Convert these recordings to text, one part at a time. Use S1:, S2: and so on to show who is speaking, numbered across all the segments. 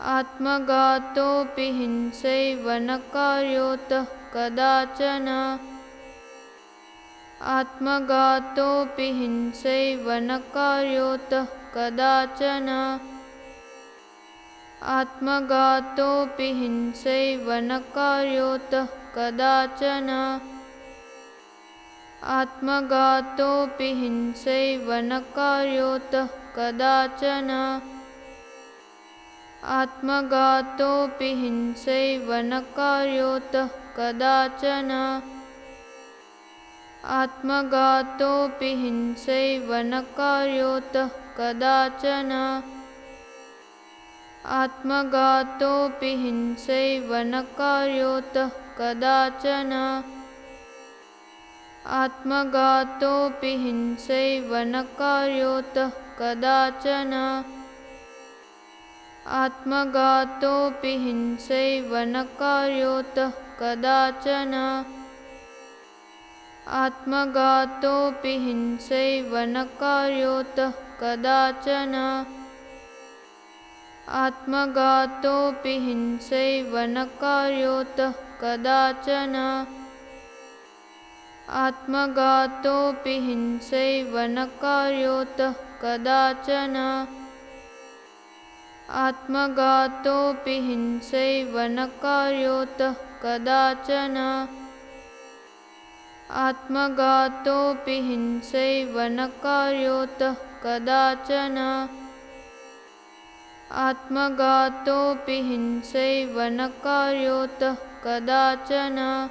S1: आत्मघातोऽपि हिंसैव न कार्योतः कदाचन। आत्मघातोऽपि हिंसैव न कार्योतः कदाचन। आत्मघातोऽपि हिंसैव न कार्योतः कदाचन। आत्मघातोऽपि हिंसैव न कार्योतः कदाचन आत्मघातोऽपि हिंसैव न कार्योतः कदाचन। आत्मघातोऽपि हिंसैव न कार्योतः कदाचन। आत्मघातोऽपि हिंसैव न कार्योतः कदाचन। आत्मघातोऽपि हिंसैव न कार्योतः कदाचन आत्मघातोऽपि हिंसैव न कार्योतः कदाचन। आत्मघातोऽपि हिंसैव न कार्योतः कदाचन। आत्मघातोऽपि हिंसैव न कार्योतः कदाचन। आत्मघातोऽपि हिंसैव न कार्योतः कदाचन आत्मघातोऽपि हिंसैव न कार्योतः कदाचन। आत्मघातोऽपि हिंसैव न कार्योतः कदाचन। आत्मघातोऽपि हिंसैव न कार्योतः कदाचन।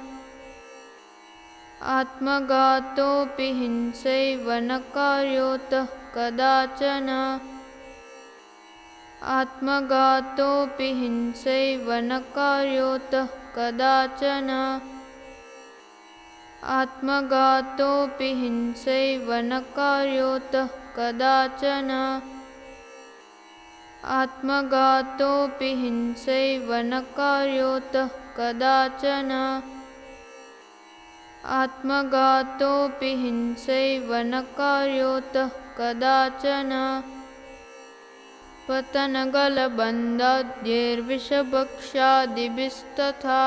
S1: आत्मघातोऽपि हिंसैव न कार्योतः कदाचन आत्मघातोऽपि हिंसैव न कार्योतः कदाचन। आत्मघातोऽपि हिंसैव न कार्योतः कदाचन। आत्मघातोऽपि हिंसैव न कार्योतः कदाचन। आत्मघातोऽपि हिंसैव न कार्योतः कदाचन पतनगलबन्धाद्यैर्विषभक्षादिभिस्तथा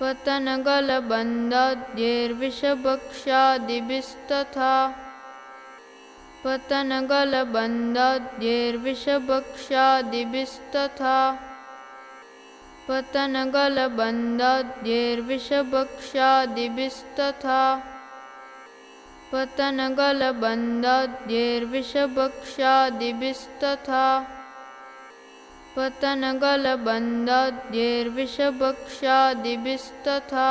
S1: पतनगलबन्धाद्यैर्विषभक्षादिभिस्तथा पतनगलबन्धाद्यैर्विषभक्षादिभिस्तथा पतनगलबन्धाद्यैर्विषभक्षादिभिस्तथा पतनगलबन्धाद्यैर्विषभक्षादिभिस्तथा। पतनगलबन्धाद्यैर्विषभक्षादिभिस्तथा।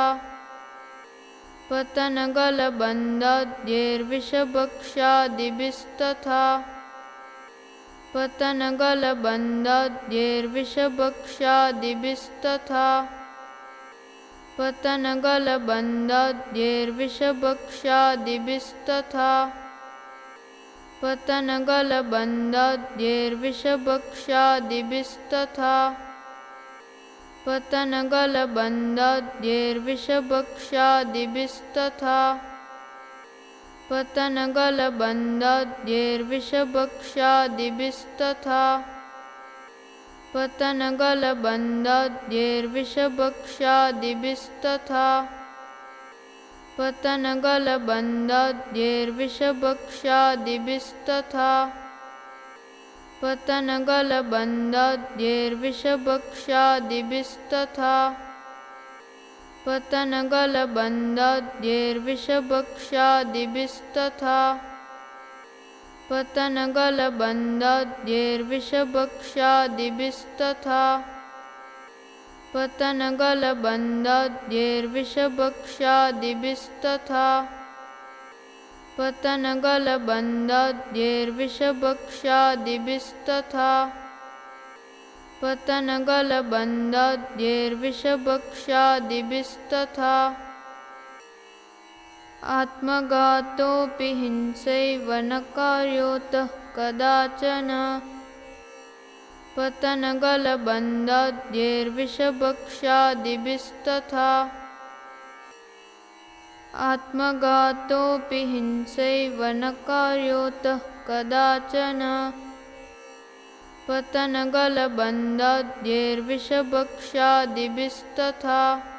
S1: पतनगलबन्धाद्यैर्विषभक्षादिभिस्तथा। पतनगलबन्धाद्यैर्विषभक्षादिभिस्तथा पतनगलबन्धाद्यैर्विषभक्षादिभिस्तथा पतनगलबन्धाद्यैर्विषभक्षादिभिस्तथा पतनगलबन्धाद्यैर्विषभक्षादिभिस्तथा पतनगलबन्धाद्यैर्विषभक्षादिभिस्तथा पतनगलबन्धाद्यैर्विषभक्षादिभिस्तथा पतनगलबन्धाद्यैर्विषभक्षादिभिस्तथा पतनगलबन्धाद्यैर्विषभक्षादिभिस्तथा पतनगलबन्धाद्यैर्विषभक्षादिभिस्तथा पतनगल बेर् विषभक्षा दिबिस्तथा आत्मघातोऽपि हिंसैव न कार्योतः कदाचन। पतनगलबन्धाद्यैर्विषभक्षादिभिस्तथा। आत्मघातोऽपि हिंसैव न कार्योतः कदाचन। पतनगलबन्धाद्यैर्विषभक्षादिभिस्तथा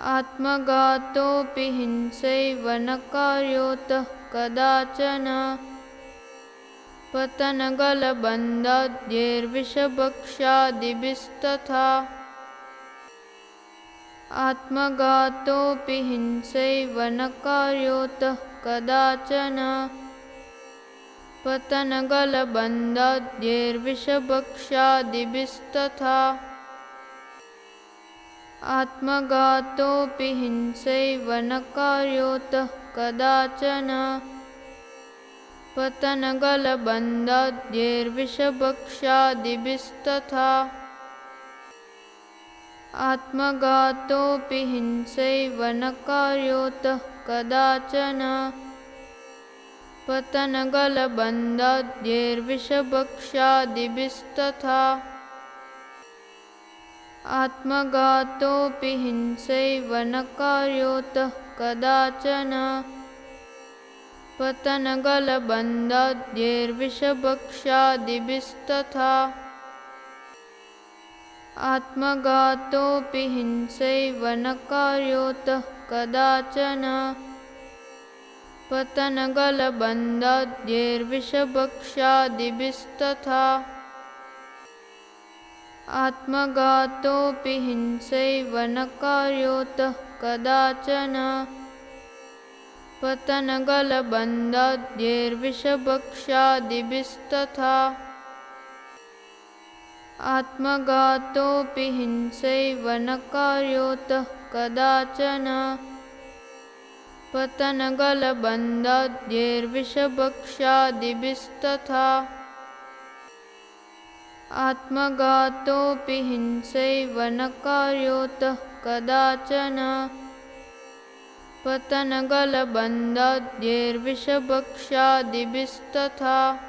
S1: आत्मघातोऽपि हिंसैव न कार्योतः कदाचन। पतनगलबन्धाद्यैर्विषभक्षादिभिस्तथा। आत्मघातोऽपि हिंसैव न कार्योतः कदाचन। पतनगलबन्धाद्यैर्विषभक्षादिभिस्तथा आत्मघातोऽपि हिंसैव न कार्योतः कदाचन। पतनगलबन्धाद्यैर्विषभक्षादिभिस्तथा। आत्मघातोऽपि हिंसैव न कार्योतः कदाचन। पतनगलबन्धाद्यैर्विषभक्षादिभिस्तथा आत्मघातोऽपि हिंसैव न कार्योतः कदाचन। पतनगलबन्धाद्यैर्विषभक्षादिभिस्तथा। आत्मघातोऽपि हिंसैव न कार्योतः कदाचन। पतनगलबन्धाद्यैर्विषभक्षादिभिस्तथा आत्मघातोऽपि हिंसैव न कार्योतः कदाचन। पतनगलबन्धाद्यैर्विषभक्षादिभिस्तथा। आत्मघातोऽपि हिंसैव न कार्योतः कदाचन। पतनगलबन्धाद्यैर्विषभक्षादिभिस्तथा आत्मघातोऽपि हिंसैव न कार्योतः कदाचन। पतनगलबन्धाद्यैर्विषभक्षादिभिस्तथा।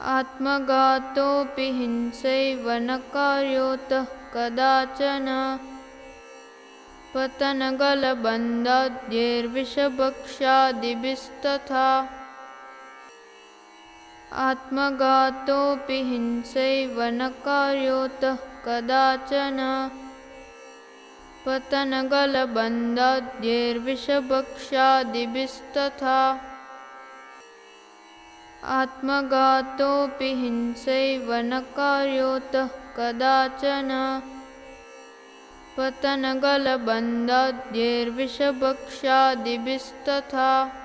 S1: आत्मघातोऽपि हिंसैव न कार्योतः कदाचन। पतनगलबन्धाद्यैर्विषभक्षादिभिस्तथा आत्मघातोऽपि हिंसैव न कार्योतः कदाचन। पतनगलबन्धाद्यैर्विषभक्षादिभिस्तथा आत्मघातोऽपि हिंसैव न कार्योतः कदाचन। पतनगलबन्धाद्यैर्विषभक्षादिभिस्तथा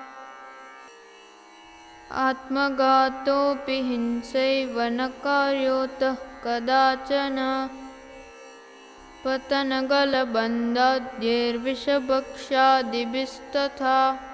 S1: आत्मघातोऽपि हिंसैव न कार्योतः कदाचन। पतनगलबन्धाद्यैर्विषभक्षादिभिस्तथा